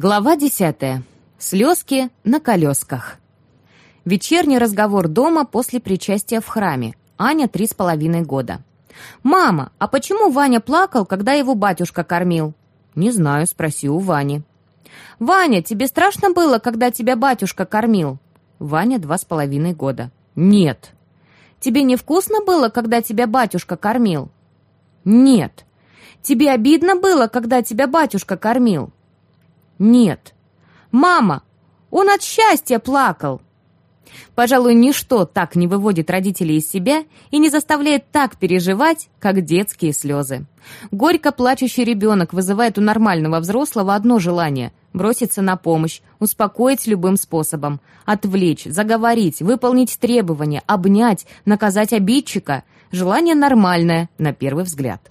Глава десятая. Слезки на колесках. Вечерний разговор дома после причастия в храме. Аня три с половиной года. «Мама, а почему Ваня плакал, когда его батюшка кормил?» «Не знаю, спроси у Вани». «Ваня, тебе страшно было, когда тебя батюшка кормил?» Ваня два с половиной года. «Нет». «Тебе невкусно было, когда тебя батюшка кормил?» «Нет». «Тебе обидно было, когда тебя батюшка кормил?» «Нет». «Мама, он от счастья плакал!» Пожалуй, ничто так не выводит родителей из себя и не заставляет так переживать, как детские слезы. Горько плачущий ребенок вызывает у нормального взрослого одно желание – броситься на помощь, успокоить любым способом, отвлечь, заговорить, выполнить требования, обнять, наказать обидчика. Желание нормальное, на первый взгляд.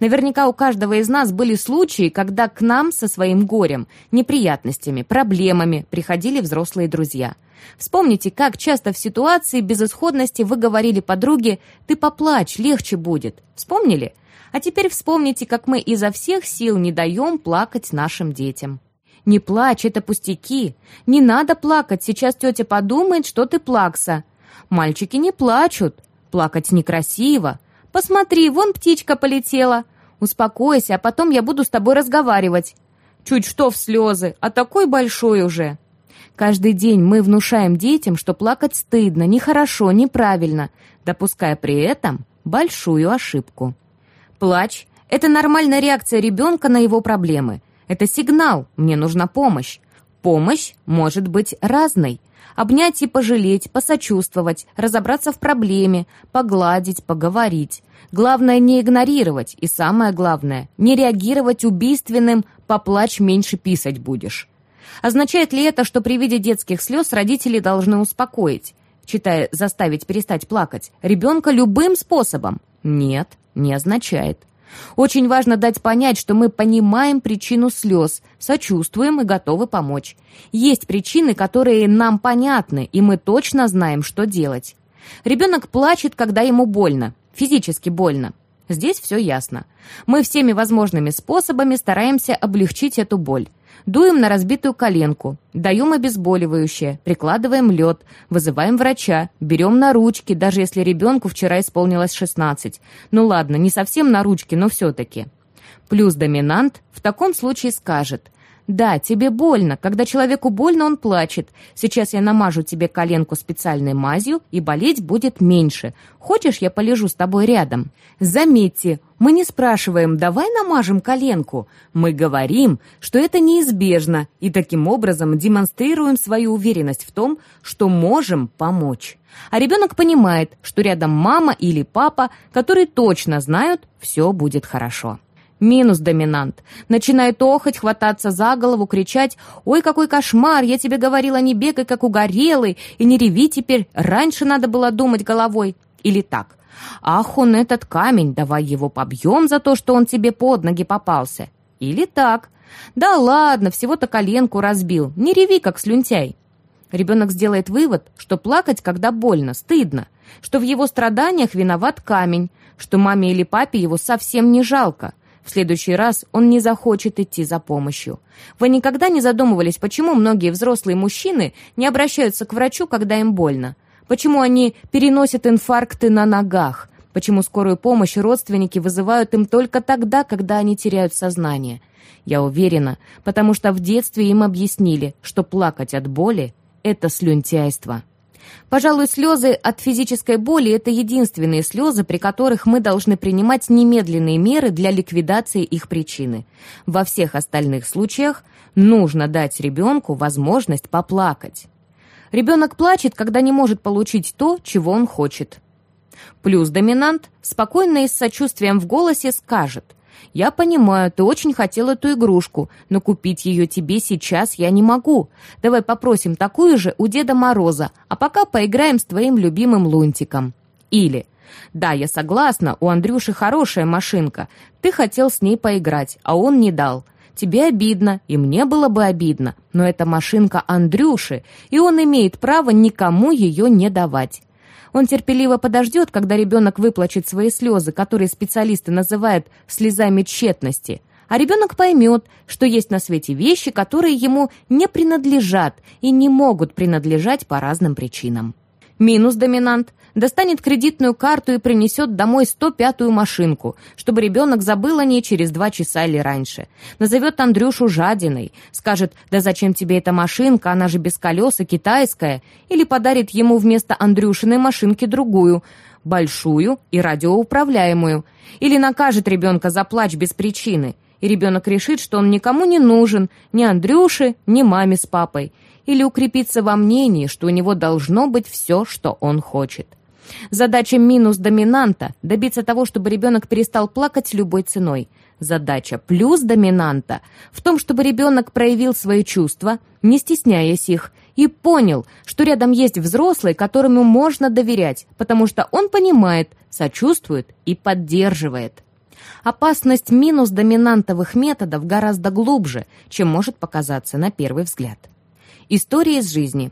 Наверняка у каждого из нас были случаи, когда к нам со своим горем, неприятностями, проблемами приходили взрослые друзья. Вспомните, как часто в ситуации безысходности вы говорили подруге «ты поплачь, легче будет». Вспомнили? А теперь вспомните, как мы изо всех сил не даем плакать нашим детям. «Не плачь, это пустяки. Не надо плакать, сейчас тетя подумает, что ты плакса. Мальчики не плачут. Плакать некрасиво. Посмотри, вон птичка полетела. Успокойся, а потом я буду с тобой разговаривать. Чуть что в слезы, а такой большой уже. Каждый день мы внушаем детям, что плакать стыдно, нехорошо, неправильно, допуская при этом большую ошибку. Плач – это нормальная реакция ребенка на его проблемы. Это сигнал «мне нужна помощь». Помощь может быть разной – Обнять и пожалеть, посочувствовать, разобраться в проблеме, погладить, поговорить. Главное не игнорировать и самое главное, не реагировать убийственным «поплачь, меньше писать будешь». Означает ли это, что при виде детских слез родители должны успокоить, читая «заставить перестать плакать» ребенка любым способом? Нет, не означает. Очень важно дать понять, что мы понимаем причину слез, сочувствуем и готовы помочь. Есть причины, которые нам понятны, и мы точно знаем, что делать. Ребенок плачет, когда ему больно, физически больно. Здесь все ясно. Мы всеми возможными способами стараемся облегчить эту боль. Дуем на разбитую коленку, даем обезболивающее, прикладываем лед, вызываем врача, берем на ручки, даже если ребенку вчера исполнилось 16. Ну ладно, не совсем на ручки, но все-таки. Плюс доминант в таком случае скажет – да, тебе больно. Когда человеку больно, он плачет. Сейчас я намажу тебе коленку специальной мазью, и болеть будет меньше. Хочешь, я полежу с тобой рядом? Заметьте, мы не спрашиваем «давай намажем коленку». Мы говорим, что это неизбежно, и таким образом демонстрируем свою уверенность в том, что можем помочь. А ребенок понимает, что рядом мама или папа, которые точно знают, все будет хорошо. Минус доминант. Начинает охоть, хвататься за голову, кричать «Ой, какой кошмар! Я тебе говорила, не бегай, как угорелый, и не реви теперь, раньше надо было думать головой». Или так «Ах, он этот камень, давай его побьем за то, что он тебе под ноги попался». Или так «Да ладно, всего-то коленку разбил, не реви, как слюнтяй». Ребенок сделает вывод, что плакать, когда больно, стыдно, что в его страданиях виноват камень, что маме или папе его совсем не жалко, в следующий раз он не захочет идти за помощью. Вы никогда не задумывались, почему многие взрослые мужчины не обращаются к врачу, когда им больно? Почему они переносят инфаркты на ногах? Почему скорую помощь родственники вызывают им только тогда, когда они теряют сознание? Я уверена, потому что в детстве им объяснили, что плакать от боли – это слюнтяйство. Пожалуй, слезы от физической боли – это единственные слезы, при которых мы должны принимать немедленные меры для ликвидации их причины. Во всех остальных случаях нужно дать ребенку возможность поплакать. Ребенок плачет, когда не может получить то, чего он хочет. Плюс доминант спокойно и с сочувствием в голосе скажет – «Я понимаю, ты очень хотел эту игрушку, но купить ее тебе сейчас я не могу. Давай попросим такую же у Деда Мороза, а пока поиграем с твоим любимым лунтиком». Или «Да, я согласна, у Андрюши хорошая машинка. Ты хотел с ней поиграть, а он не дал. Тебе обидно, и мне было бы обидно, но это машинка Андрюши, и он имеет право никому ее не давать. Он терпеливо подождет, когда ребенок выплачет свои слезы, которые специалисты называют «слезами тщетности», А ребенок поймет, что есть на свете вещи, которые ему не принадлежат и не могут принадлежать по разным причинам. Минус доминант достанет кредитную карту и принесет домой 105-ю машинку, чтобы ребенок забыл о ней через два часа или раньше. Назовет Андрюшу жадиной, скажет «Да зачем тебе эта машинка, она же без колес и китайская», или подарит ему вместо Андрюшиной машинки другую, большую и радиоуправляемую, или накажет ребенка за плач без причины, и ребенок решит, что он никому не нужен, ни Андрюше, ни маме с папой, или укрепиться во мнении, что у него должно быть все, что он хочет. Задача минус доминанта – добиться того, чтобы ребенок перестал плакать любой ценой. Задача плюс доминанта в том, чтобы ребенок проявил свои чувства, не стесняясь их, и понял, что рядом есть взрослый, которому можно доверять, потому что он понимает, сочувствует и поддерживает. Опасность минус доминантовых методов гораздо глубже, чем может показаться на первый взгляд. История из жизни.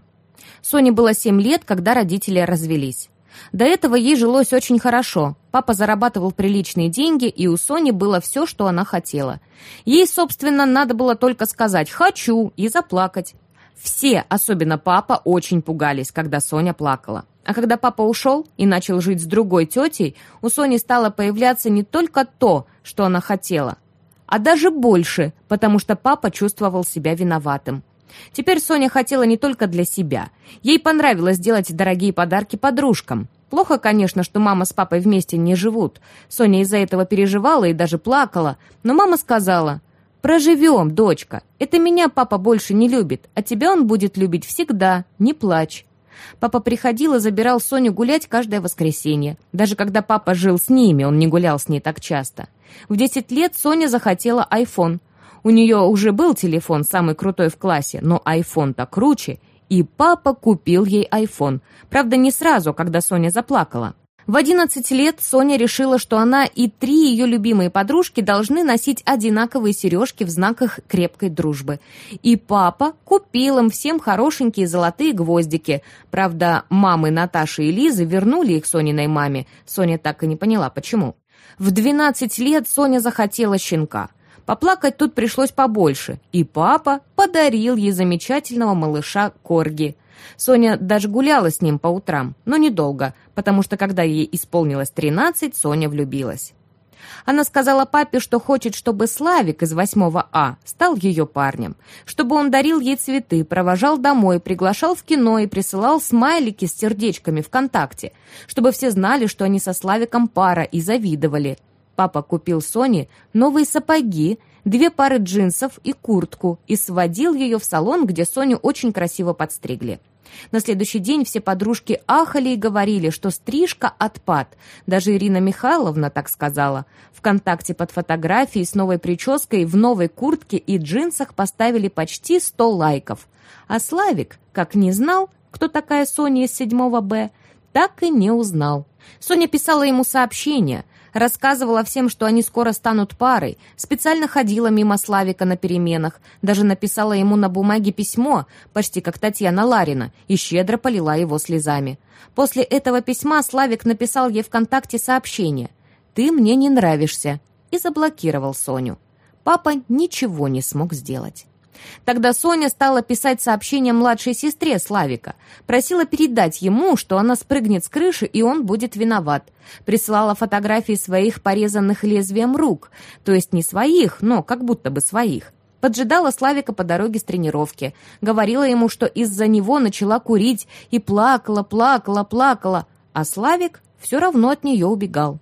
Соне было 7 лет, когда родители развелись. До этого ей жилось очень хорошо. Папа зарабатывал приличные деньги, и у Сони было все, что она хотела. Ей, собственно, надо было только сказать «хочу» и заплакать. Все, особенно папа, очень пугались, когда Соня плакала. А когда папа ушел и начал жить с другой тетей, у Сони стало появляться не только то, что она хотела, а даже больше, потому что папа чувствовал себя виноватым. Теперь Соня хотела не только для себя. Ей понравилось делать дорогие подарки подружкам. Плохо, конечно, что мама с папой вместе не живут. Соня из-за этого переживала и даже плакала. Но мама сказала, «Проживем, дочка. Это меня папа больше не любит, а тебя он будет любить всегда. Не плачь». Папа приходил и забирал Соню гулять каждое воскресенье. Даже когда папа жил с ними, он не гулял с ней так часто. В 10 лет Соня захотела iPhone. У нее уже был телефон, самый крутой в классе, но iPhone-то круче, и папа купил ей iPhone. Правда, не сразу, когда Соня заплакала. В 11 лет Соня решила, что она и три ее любимые подружки должны носить одинаковые сережки в знаках крепкой дружбы. И папа купил им всем хорошенькие золотые гвоздики. Правда, мамы Наташи и Лизы вернули их Сониной маме. Соня так и не поняла, почему. В 12 лет Соня захотела щенка. Поплакать тут пришлось побольше, и папа подарил ей замечательного малыша Корги. Соня даже гуляла с ним по утрам, но недолго, потому что когда ей исполнилось 13, Соня влюбилась. Она сказала папе, что хочет, чтобы Славик из 8 А стал ее парнем, чтобы он дарил ей цветы, провожал домой, приглашал в кино и присылал смайлики с сердечками ВКонтакте, чтобы все знали, что они со Славиком пара и завидовали – Папа купил Соне новые сапоги, две пары джинсов и куртку и сводил ее в салон, где Соню очень красиво подстригли. На следующий день все подружки ахали и говорили, что стрижка отпад. Даже Ирина Михайловна так сказала. Вконтакте под фотографией с новой прической в новой куртке и джинсах поставили почти 100 лайков. А Славик, как не знал, кто такая Соня из 7 Б, так и не узнал. Соня писала ему сообщение, Рассказывала всем, что они скоро станут парой. Специально ходила мимо Славика на переменах. Даже написала ему на бумаге письмо, почти как Татьяна Ларина, и щедро полила его слезами. После этого письма Славик написал ей ВКонтакте сообщение «Ты мне не нравишься» и заблокировал Соню. Папа ничего не смог сделать. Тогда Соня стала писать сообщение младшей сестре Славика. Просила передать ему, что она спрыгнет с крыши, и он будет виноват. Присылала фотографии своих порезанных лезвием рук. То есть не своих, но как будто бы своих. Поджидала Славика по дороге с тренировки. Говорила ему, что из-за него начала курить. И плакала, плакала, плакала. А Славик все равно от нее убегал.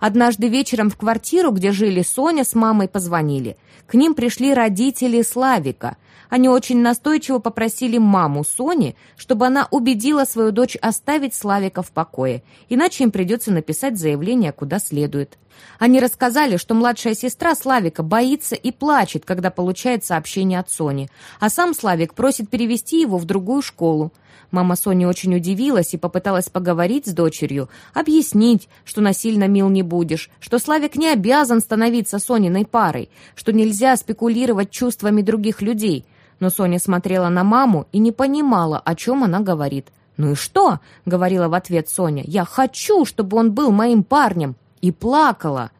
Однажды вечером в квартиру, где жили Соня с мамой, позвонили. К ним пришли родители Славика. Они очень настойчиво попросили маму Сони, чтобы она убедила свою дочь оставить Славика в покое, иначе им придется написать заявление куда следует. Они рассказали, что младшая сестра Славика боится и плачет, когда получает сообщение от Сони, а сам Славик просит перевести его в другую школу. Мама Сони очень удивилась и попыталась поговорить с дочерью, объяснить, что насильно мил не будешь, что Славик не обязан становиться Сониной парой, что нельзя спекулировать чувствами других людей. Но Соня смотрела на маму и не понимала, о чем она говорит. «Ну и что?» — говорила в ответ Соня. «Я хочу, чтобы он был моим парнем!» И плакала.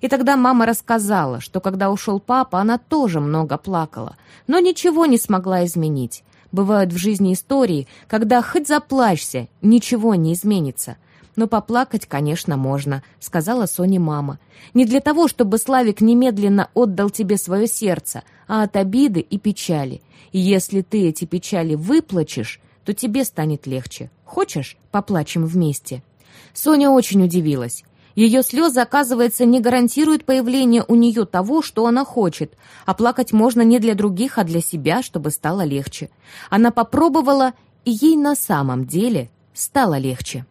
И тогда мама рассказала, что когда ушел папа, она тоже много плакала, но ничего не смогла изменить. Бывают в жизни истории, когда хоть заплачься, ничего не изменится. Но поплакать, конечно, можно, сказала Соне мама. Не для того, чтобы Славик немедленно отдал тебе свое сердце, а от обиды и печали. И если ты эти печали выплачешь, то тебе станет легче. Хочешь, поплачем вместе?» Соня очень удивилась. Ее слезы, оказывается, не гарантируют появление у нее того, что она хочет, а плакать можно не для других, а для себя, чтобы стало легче. Она попробовала, и ей на самом деле стало легче.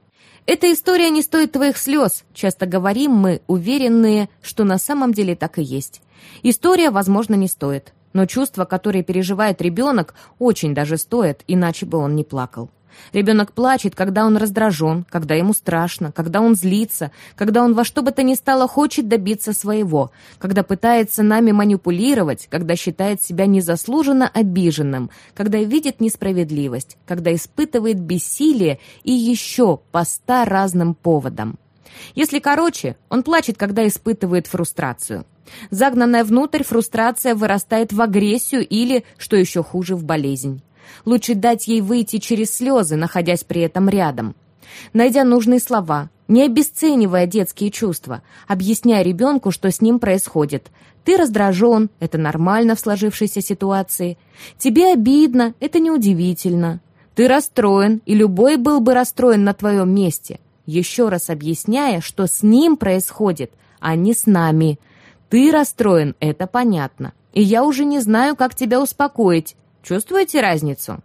«Эта история не стоит твоих слез», часто говорим мы, уверенные, что на самом деле так и есть. История, возможно, не стоит, но чувства, которые переживает ребенок, очень даже стоят, иначе бы он не плакал. Ребенок плачет, когда он раздражен, когда ему страшно, когда он злится, когда он во что бы то ни стало хочет добиться своего, когда пытается нами манипулировать, когда считает себя незаслуженно обиженным, когда видит несправедливость, когда испытывает бессилие и еще по ста разным поводам. Если короче, он плачет, когда испытывает фрустрацию. Загнанная внутрь фрустрация вырастает в агрессию или, что еще хуже, в болезнь. Лучше дать ей выйти через слезы, находясь при этом рядом. Найдя нужные слова, не обесценивая детские чувства, объясняя ребенку, что с ним происходит. Ты раздражен, это нормально в сложившейся ситуации. Тебе обидно, это неудивительно. Ты расстроен, и любой был бы расстроен на твоем месте. Еще раз объясняя, что с ним происходит, а не с нами. Ты расстроен, это понятно. И я уже не знаю, как тебя успокоить. Чувствуете разницу?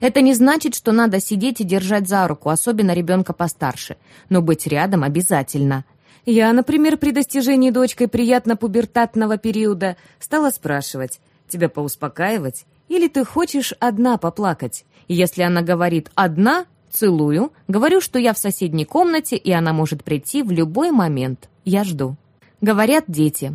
Это не значит, что надо сидеть и держать за руку, особенно ребенка постарше. Но быть рядом обязательно. Я, например, при достижении дочкой приятно-пубертатного периода стала спрашивать, тебя поуспокаивать? Или ты хочешь одна поплакать? Если она говорит «одна», целую, говорю, что я в соседней комнате, и она может прийти в любой момент. Я жду. Говорят дети.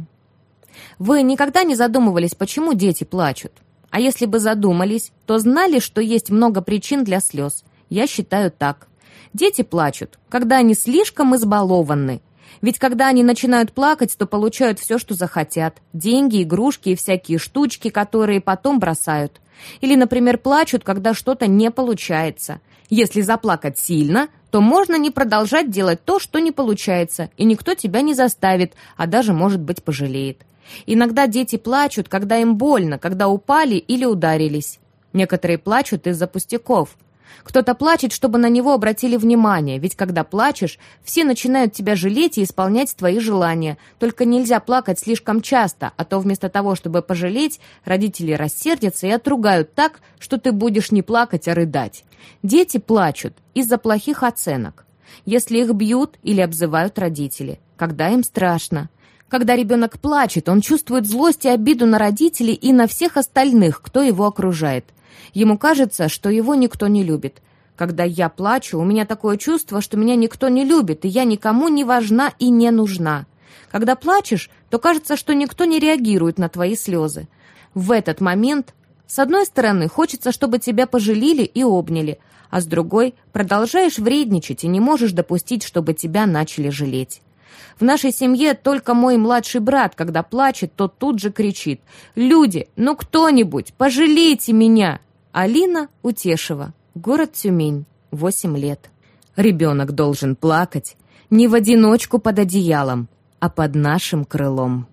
Вы никогда не задумывались, почему дети плачут? А если бы задумались, то знали, что есть много причин для слез. Я считаю так. Дети плачут, когда они слишком избалованы. Ведь когда они начинают плакать, то получают все, что захотят. Деньги, игрушки и всякие штучки, которые потом бросают. Или, например, плачут, когда что-то не получается. Если заплакать сильно, то можно не продолжать делать то, что не получается, и никто тебя не заставит, а даже, может быть, пожалеет. Иногда дети плачут, когда им больно, когда упали или ударились. Некоторые плачут из-за пустяков. Кто-то плачет, чтобы на него обратили внимание, ведь когда плачешь, все начинают тебя жалеть и исполнять твои желания. Только нельзя плакать слишком часто, а то вместо того, чтобы пожалеть, родители рассердятся и отругают так, что ты будешь не плакать, а рыдать. Дети плачут из-за плохих оценок. Если их бьют или обзывают родители, когда им страшно, когда ребенок плачет, он чувствует злость и обиду на родителей и на всех остальных, кто его окружает. Ему кажется, что его никто не любит. Когда я плачу, у меня такое чувство, что меня никто не любит, и я никому не важна и не нужна. Когда плачешь, то кажется, что никто не реагирует на твои слезы. В этот момент, с одной стороны, хочется, чтобы тебя пожалели и обняли, а с другой, продолжаешь вредничать и не можешь допустить, чтобы тебя начали жалеть. В нашей семье только мой младший брат, когда плачет, то тут же кричит «Люди, ну кто-нибудь, пожалейте меня!» Алина Утешева, город Тюмень, 8 лет. Ребенок должен плакать не в одиночку под одеялом, а под нашим крылом.